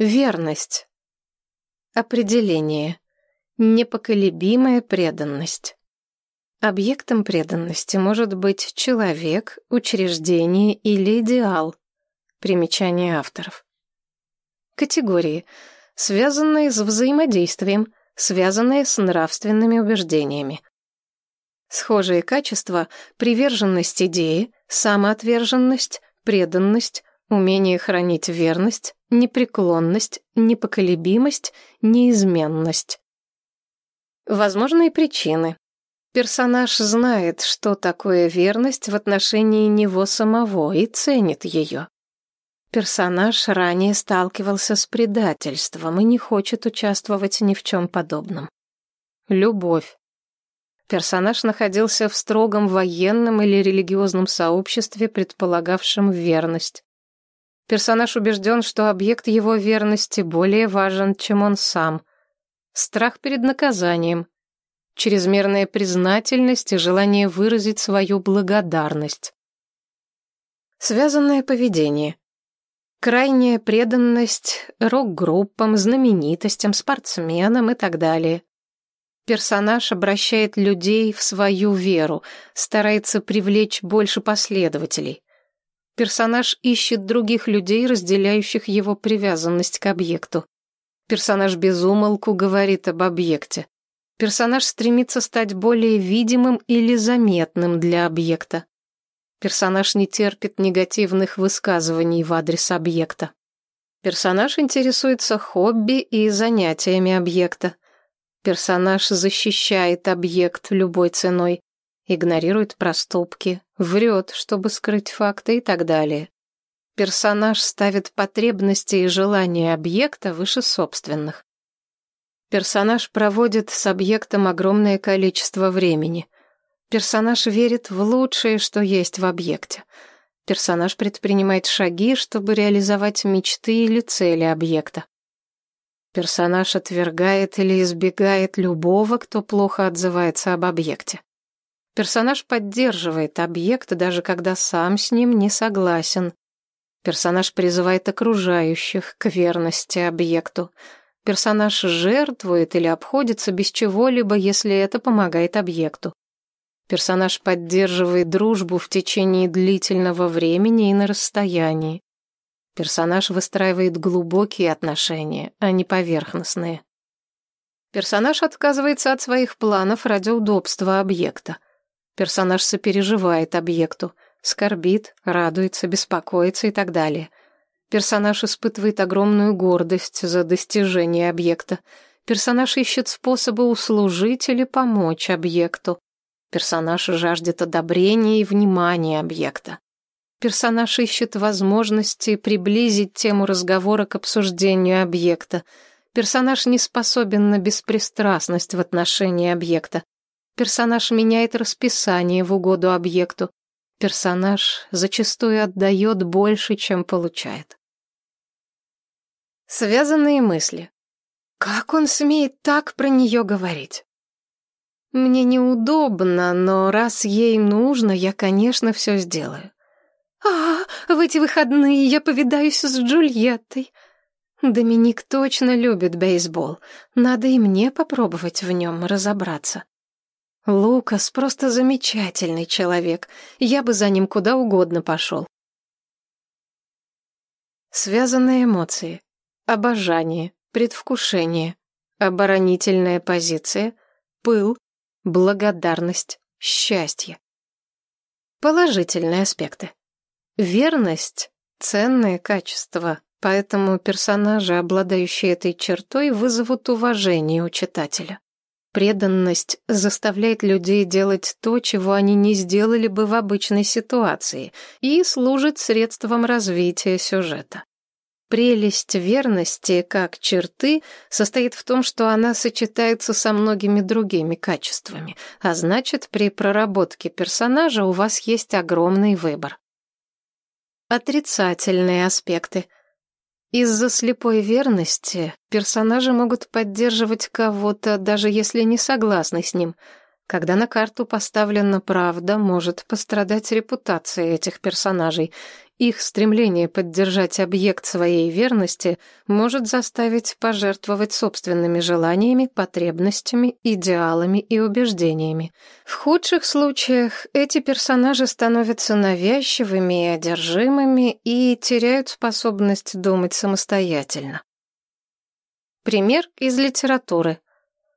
Верность. Определение. Непоколебимая преданность. Объектом преданности может быть человек, учреждение или идеал. Примечание авторов. Категории. Связанные с взаимодействием, связанные с нравственными убеждениями. Схожие качества – приверженность идее, самоотверженность, преданность, умение хранить верность, непреклонность, непоколебимость, неизменность. Возможные причины. Персонаж знает, что такое верность в отношении него самого и ценит ее. Персонаж ранее сталкивался с предательством и не хочет участвовать ни в чем подобном. Любовь. Персонаж находился в строгом военном или религиозном сообществе, предполагавшем верность. Персонаж убежден, что объект его верности более важен, чем он сам. Страх перед наказанием, чрезмерная признательность и желание выразить свою благодарность. Связанное поведение. Крайняя преданность рок-группам, знаменитостям, спортсменам и так далее. Персонаж обращает людей в свою веру, старается привлечь больше последователей. Персонаж ищет других людей, разделяющих его привязанность к объекту. Персонаж безумолку говорит об объекте. Персонаж стремится стать более видимым или заметным для объекта. Персонаж не терпит негативных высказываний в адрес объекта. Персонаж интересуется хобби и занятиями объекта. Персонаж защищает объект любой ценой, игнорирует проступки, врет, чтобы скрыть факты и так далее. Персонаж ставит потребности и желания объекта выше собственных. Персонаж проводит с объектом огромное количество времени. Персонаж верит в лучшее, что есть в объекте. Персонаж предпринимает шаги, чтобы реализовать мечты или цели объекта. Персонаж отвергает или избегает любого, кто плохо отзывается об объекте. Персонаж поддерживает объект, даже когда сам с ним не согласен. Персонаж призывает окружающих к верности объекту. Персонаж жертвует или обходится без чего-либо, если это помогает объекту. Персонаж поддерживает дружбу в течение длительного времени и на расстоянии. Персонаж выстраивает глубокие отношения, а не поверхностные. Персонаж отказывается от своих планов ради удобства объекта. Персонаж сопереживает объекту, скорбит, радуется, беспокоится и так далее. Персонаж испытывает огромную гордость за достижение объекта. Персонаж ищет способы услужить или помочь объекту. Персонаж жаждет одобрения и внимания объекта. Персонаж ищет возможности приблизить тему разговора к обсуждению объекта. Персонаж не способен на беспристрастность в отношении объекта. Персонаж меняет расписание в угоду объекту. Персонаж зачастую отдает больше, чем получает. Связанные мысли. Как он смеет так про нее говорить? Мне неудобно, но раз ей нужно, я, конечно, все сделаю. «А, в эти выходные я повидаюсь с Джульеттой». Доминик точно любит бейсбол. Надо и мне попробовать в нем разобраться. Лукас просто замечательный человек. Я бы за ним куда угодно пошел. Связанные эмоции. Обожание, предвкушение, оборонительная позиция, пыл, благодарность, счастье. Положительные аспекты. Верность — ценное качество, поэтому персонажи, обладающие этой чертой, вызовут уважение у читателя. Преданность заставляет людей делать то, чего они не сделали бы в обычной ситуации, и служит средством развития сюжета. Прелесть верности, как черты, состоит в том, что она сочетается со многими другими качествами, а значит, при проработке персонажа у вас есть огромный выбор. Отрицательные аспекты. Из-за слепой верности персонажи могут поддерживать кого-то, даже если не согласны с ним. Когда на карту поставлена правда, может пострадать репутация этих персонажей. Их стремление поддержать объект своей верности может заставить пожертвовать собственными желаниями, потребностями, идеалами и убеждениями. В худших случаях эти персонажи становятся навязчивыми и одержимыми и теряют способность думать самостоятельно. Пример из литературы.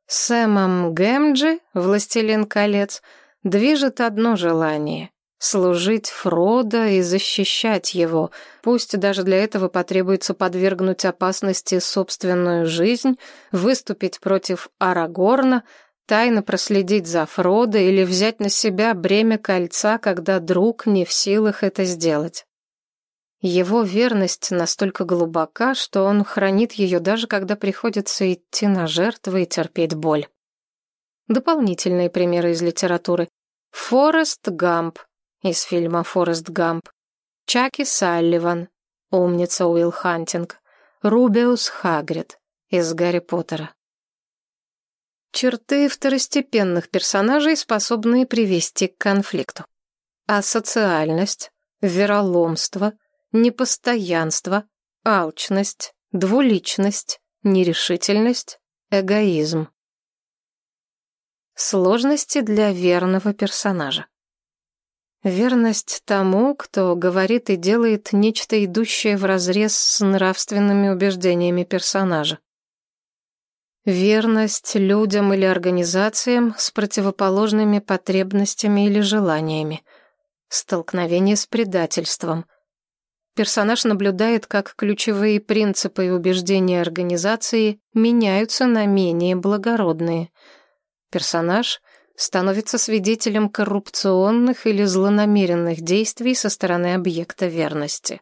Сэмом Гэмджи, «Властелин колец», движет одно желание — служить Фродо и защищать его, пусть даже для этого потребуется подвергнуть опасности собственную жизнь, выступить против Арагорна, тайно проследить за Фродо или взять на себя бремя кольца, когда друг не в силах это сделать. Его верность настолько глубока, что он хранит ее даже когда приходится идти на жертвы и терпеть боль. Дополнительные примеры из литературы. Форрест Гамп из фильма «Форрест Гамп». Чаки Салливан, умница Уилл Хантинг. Рубиус Хагрид из «Гарри Поттера». Черты второстепенных персонажей, способные привести к конфликту. Асоциальность, вероломство, непостоянство, алчность, двуличность, нерешительность, эгоизм. Сложности для верного персонажа. Верность тому, кто говорит и делает нечто, идущее вразрез с нравственными убеждениями персонажа. Верность людям или организациям с противоположными потребностями или желаниями. Столкновение с предательством. Персонаж наблюдает, как ключевые принципы и убеждения организации меняются на менее благородные – Персонаж становится свидетелем коррупционных или злонамеренных действий со стороны объекта верности.